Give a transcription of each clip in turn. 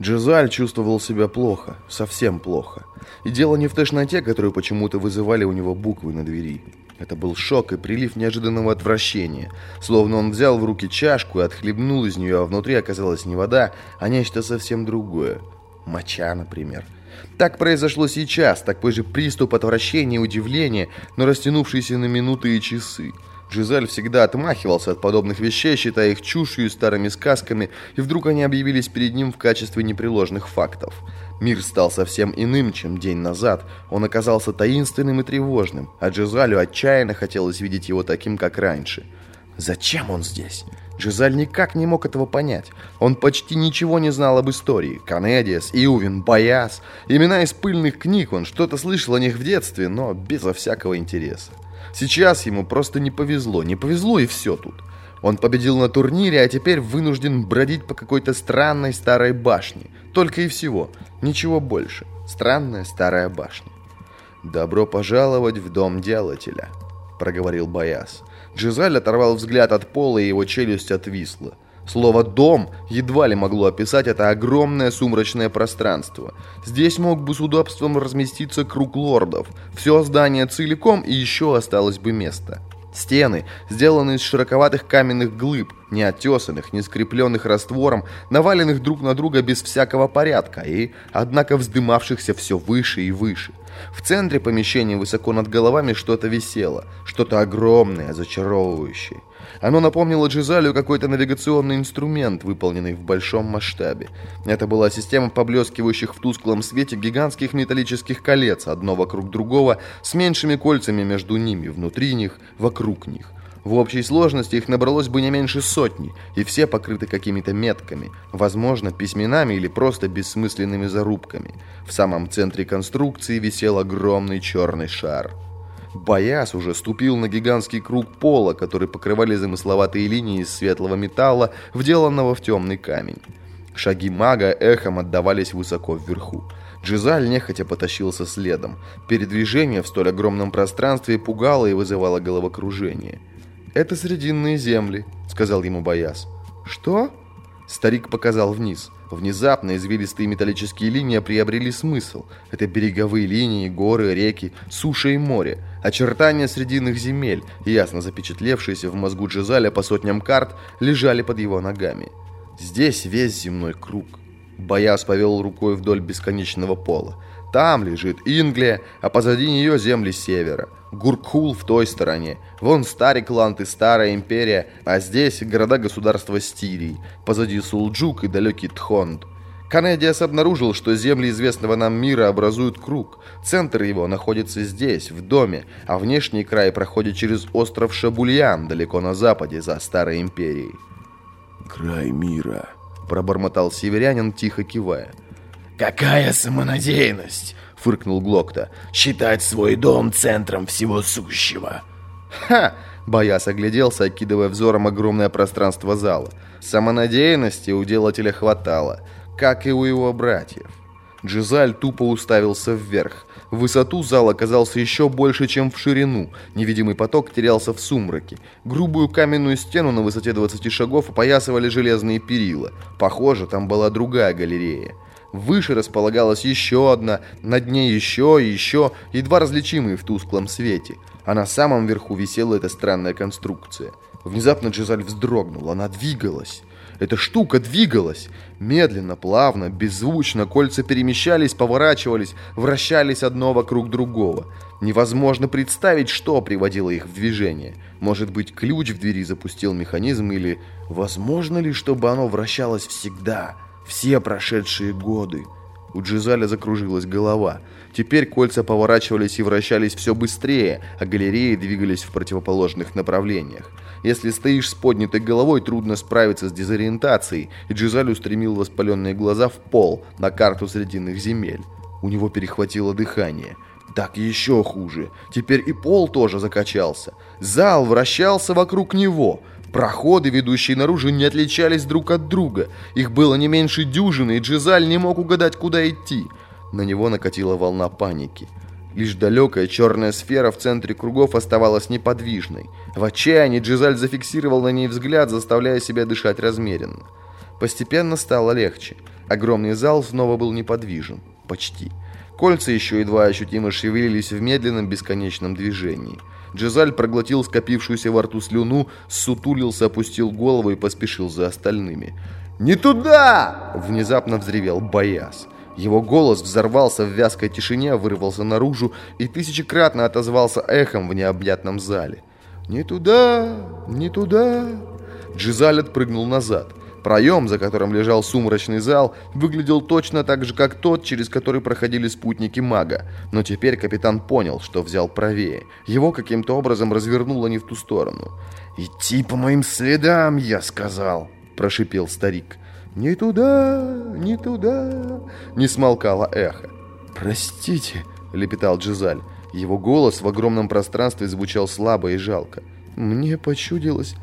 Джизаль чувствовал себя плохо, совсем плохо. И дело не в тошноте, которую почему-то вызывали у него буквы на двери. Это был шок и прилив неожиданного отвращения. Словно он взял в руки чашку и отхлебнул из нее, а внутри оказалась не вода, а нечто совсем другое. Моча, например. Так произошло сейчас, такой же приступ отвращения и удивления, но растянувшийся на минуты и часы. Жизель всегда отмахивался от подобных вещей, считая их чушью и старыми сказками, и вдруг они объявились перед ним в качестве непреложных фактов. Мир стал совсем иным, чем день назад. Он оказался таинственным и тревожным, а Джизалю отчаянно хотелось видеть его таким, как раньше. Зачем он здесь? Жизаль никак не мог этого понять. Он почти ничего не знал об истории. Канедиас, Иувин, Бояс. Имена из пыльных книг, он что-то слышал о них в детстве, но безо всякого интереса. Сейчас ему просто не повезло. Не повезло и все тут. Он победил на турнире, а теперь вынужден бродить по какой-то странной старой башне. Только и всего. Ничего больше. Странная старая башня. «Добро пожаловать в дом делателя», — проговорил Бояс. Джизаль оторвал взгляд от пола, и его челюсть отвисла. Слово «дом» едва ли могло описать это огромное сумрачное пространство. Здесь мог бы с удобством разместиться круг лордов. Все здание целиком, и еще осталось бы место. Стены, сделанные из широковатых каменных глыб, не оттесанных, не скрепленных раствором, наваленных друг на друга без всякого порядка и, однако, вздымавшихся все выше и выше. В центре помещения высоко над головами что-то висело, что-то огромное, зачаровывающее. Оно напомнило Джизалю какой-то навигационный инструмент, выполненный в большом масштабе. Это была система поблескивающих в тусклом свете гигантских металлических колец, одно вокруг другого, с меньшими кольцами между ними, внутри них, вокруг них. В общей сложности их набралось бы не меньше сотни, и все покрыты какими-то метками, возможно, письменами или просто бессмысленными зарубками. В самом центре конструкции висел огромный черный шар. Бояс уже ступил на гигантский круг пола, который покрывали замысловатые линии из светлого металла, вделанного в темный камень. Шаги мага эхом отдавались высоко вверху. Джизаль нехотя потащился следом. Передвижение в столь огромном пространстве пугало и вызывало головокружение. «Это срединные земли», — сказал ему Бояс. «Что?» Старик показал вниз. Внезапно извилистые металлические линии приобрели смысл. Это береговые линии, горы, реки, суша и море. Очертания срединных земель, ясно запечатлевшиеся в мозгу Джизаля по сотням карт, лежали под его ногами. Здесь весь земной круг. Бояс повел рукой вдоль бесконечного пола. Там лежит Инглия, а позади нее земли севера. Гуркхул в той стороне. Вон старый клант и старая империя, а здесь города-государства Стирии. Позади Сулджук и далекий Тхонд. Канедиас обнаружил, что земли известного нам мира образуют круг. Центр его находится здесь, в доме, а внешний край проходит через остров Шабульян, далеко на западе, за Старой Империей. «Край мира», – пробормотал северянин, тихо кивая. «Какая самонадеянность!» — фыркнул Глокта. «Считать свой дом центром всего сущего!» «Ха!» — Бояс огляделся, окидывая взором огромное пространство зала. Самонадеянности у делателя хватало, как и у его братьев. Джизаль тупо уставился вверх. В высоту зал оказался еще больше, чем в ширину. Невидимый поток терялся в сумраке. Грубую каменную стену на высоте 20 шагов опоясывали железные перила. Похоже, там была другая галерея. Выше располагалась еще одна, над ней еще и еще, едва различимые в тусклом свете. А на самом верху висела эта странная конструкция. Внезапно Джизаль вздрогнул, она двигалась. Эта штука двигалась. Медленно, плавно, беззвучно кольца перемещались, поворачивались, вращались одно вокруг другого. Невозможно представить, что приводило их в движение. Может быть, ключ в двери запустил механизм или... Возможно ли, чтобы оно вращалось всегда? Все прошедшие годы. У Джизаля закружилась голова. Теперь кольца поворачивались и вращались все быстрее, а галереи двигались в противоположных направлениях. Если стоишь с поднятой головой, трудно справиться с дезориентацией, и Джизаль устремил воспаленные глаза в пол, на карту Срединных земель. У него перехватило дыхание. Так еще хуже. Теперь и пол тоже закачался. Зал вращался вокруг него – Проходы, ведущие наружу, не отличались друг от друга. Их было не меньше дюжины, и Джизаль не мог угадать, куда идти. На него накатила волна паники. Лишь далекая черная сфера в центре кругов оставалась неподвижной. В отчаянии Джизаль зафиксировал на ней взгляд, заставляя себя дышать размеренно. Постепенно стало легче. Огромный зал снова был неподвижен. Почти. Кольца еще едва ощутимо шевелились в медленном бесконечном движении. Джезаль проглотил скопившуюся во рту слюну, сутулился, опустил голову и поспешил за остальными. «Не туда!» – внезапно взревел Бояс. Его голос взорвался в вязкой тишине, вырвался наружу и тысячекратно отозвался эхом в необъятном зале. «Не туда! Не туда!» Джизаль отпрыгнул назад. Проем, за которым лежал сумрачный зал, выглядел точно так же, как тот, через который проходили спутники мага. Но теперь капитан понял, что взял правее. Его каким-то образом развернуло не в ту сторону. «Идти по моим следам, я сказал!» – прошипел старик. «Не туда, не туда!» – не смолкало эхо. «Простите!» – лепетал Джизаль. Его голос в огромном пространстве звучал слабо и жалко. «Мне почудилось,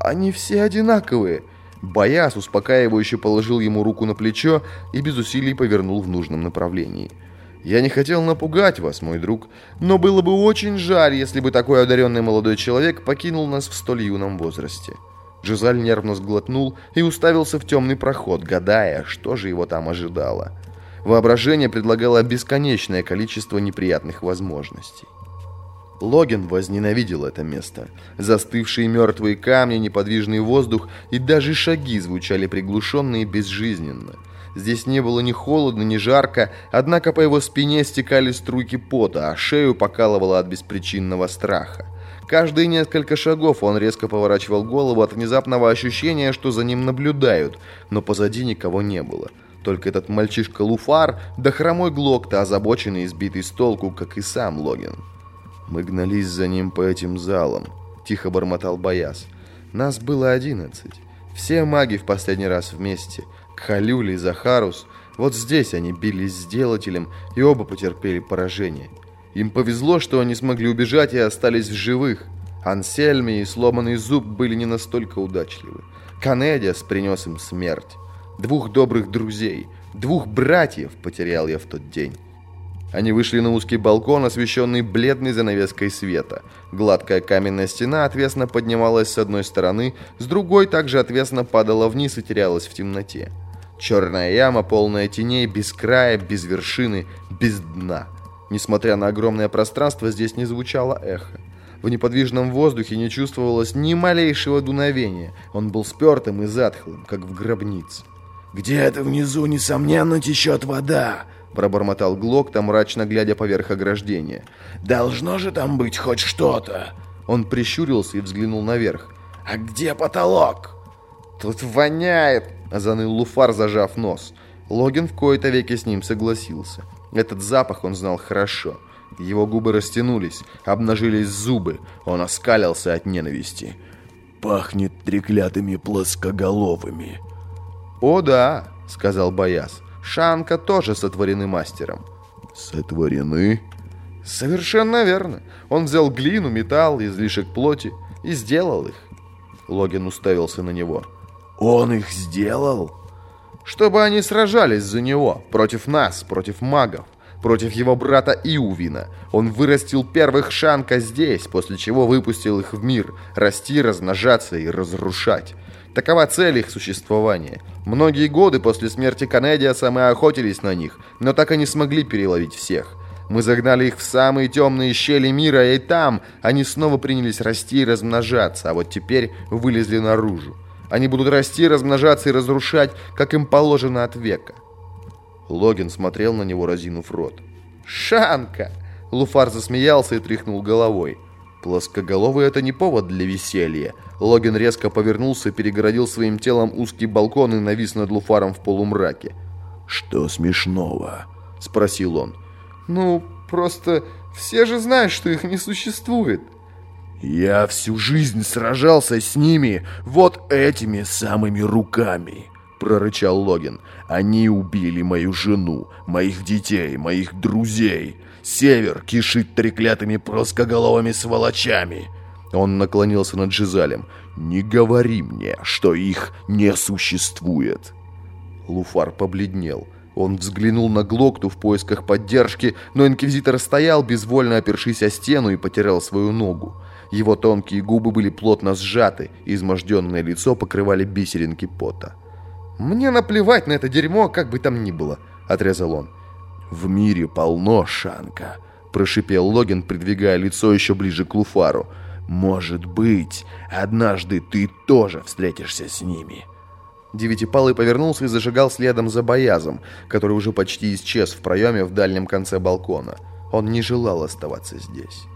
они все одинаковые!» Бояс успокаивающе положил ему руку на плечо и без усилий повернул в нужном направлении. «Я не хотел напугать вас, мой друг, но было бы очень жаль, если бы такой одаренный молодой человек покинул нас в столь юном возрасте». Жизаль нервно сглотнул и уставился в темный проход, гадая, что же его там ожидало. Воображение предлагало бесконечное количество неприятных возможностей. Логин возненавидел это место. Застывшие мертвые камни, неподвижный воздух и даже шаги звучали приглушенно и безжизненно. Здесь не было ни холодно, ни жарко, однако по его спине стекали струйки пота, а шею покалывало от беспричинного страха. Каждые несколько шагов он резко поворачивал голову от внезапного ощущения, что за ним наблюдают, но позади никого не было. Только этот мальчишка Луфар, да хромой Глокта, озабоченный и сбитый с толку, как и сам Логин. Мы гнались за ним по этим залам, тихо бормотал Бояс. Нас было одиннадцать. Все маги в последний раз вместе. Кхалюли и Захарус. Вот здесь они бились с делателем, и оба потерпели поражение. Им повезло, что они смогли убежать и остались в живых. Ансельми и сломанный зуб были не настолько удачливы. Канедиас принес им смерть. Двух добрых друзей, двух братьев потерял я в тот день. Они вышли на узкий балкон, освещенный бледной занавеской света. Гладкая каменная стена отвесно поднималась с одной стороны, с другой также отвесно падала вниз и терялась в темноте. Черная яма, полная теней, без края, без вершины, без дна. Несмотря на огромное пространство, здесь не звучало эхо. В неподвижном воздухе не чувствовалось ни малейшего дуновения. Он был спертым и затхлым, как в гробнице. «Где-то внизу, несомненно, течет вода», Пробормотал Глокта, мрачно глядя поверх ограждения. «Должно же там быть хоть что-то!» Он прищурился и взглянул наверх. «А где потолок?» «Тут воняет!» – заныл Луфар, зажав нос. Логин в кои-то веки с ним согласился. Этот запах он знал хорошо. Его губы растянулись, обнажились зубы. Он оскалился от ненависти. «Пахнет треклятыми плоскоголовыми». «О да», — сказал Бояс. Шанка тоже сотворены мастером. Сотворены? Совершенно верно. Он взял глину, металл, излишек плоти и сделал их. Логин уставился на него. Он их сделал? Чтобы они сражались за него, против нас, против магов, против его брата Иувина. Он вырастил первых Шанка здесь, после чего выпустил их в мир, расти, размножаться и разрушать. Такова цель их существования. Многие годы после смерти Канедиаса мы охотились на них, но так и не смогли переловить всех. Мы загнали их в самые темные щели мира, и там они снова принялись расти и размножаться, а вот теперь вылезли наружу. Они будут расти, размножаться и разрушать, как им положено от века. Логин смотрел на него, разинув рот. «Шанка!» Луфар засмеялся и тряхнул головой. Плоскоголовый — это не повод для веселья. Логин резко повернулся, перегородил своим телом узкий балкон и навис над Луфаром в полумраке. «Что смешного?» — спросил он. «Ну, просто все же знают, что их не существует». «Я всю жизнь сражался с ними вот этими самыми руками», — прорычал Логин. «Они убили мою жену, моих детей, моих друзей. Север кишит треклятыми плоскоголовыми сволочами. Он наклонился над Жизалем. «Не говори мне, что их не существует!» Луфар побледнел. Он взглянул на Глокту в поисках поддержки, но инквизитор стоял, безвольно опершись о стену и потерял свою ногу. Его тонкие губы были плотно сжаты, изможденное лицо покрывали бисеринки пота. «Мне наплевать на это дерьмо, как бы там ни было», — отрезал он. «В мире полно Шанка», — прошипел Логин, придвигая лицо еще ближе к Луфару. «Может быть, однажды ты тоже встретишься с ними». Девятипалый повернулся и зажигал следом за Боязом, который уже почти исчез в проеме в дальнем конце балкона. Он не желал оставаться здесь.